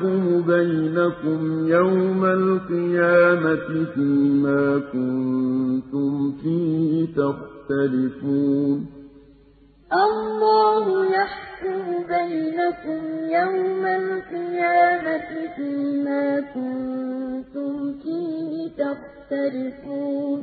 يَحْكُمُ بَيْنَكُمْ يَوْمَ الْقِيَامَةِ فِيمَا كُنتُمْ فِيهِ تَخْتَلِفُونَ اللَّهُ يَحْكُمُ بَيْنَكُمْ يَوْمَ الْقِيَامَةِ فِيمَا كُنتُمْ فِيهِ تَخْتَلِفُونَ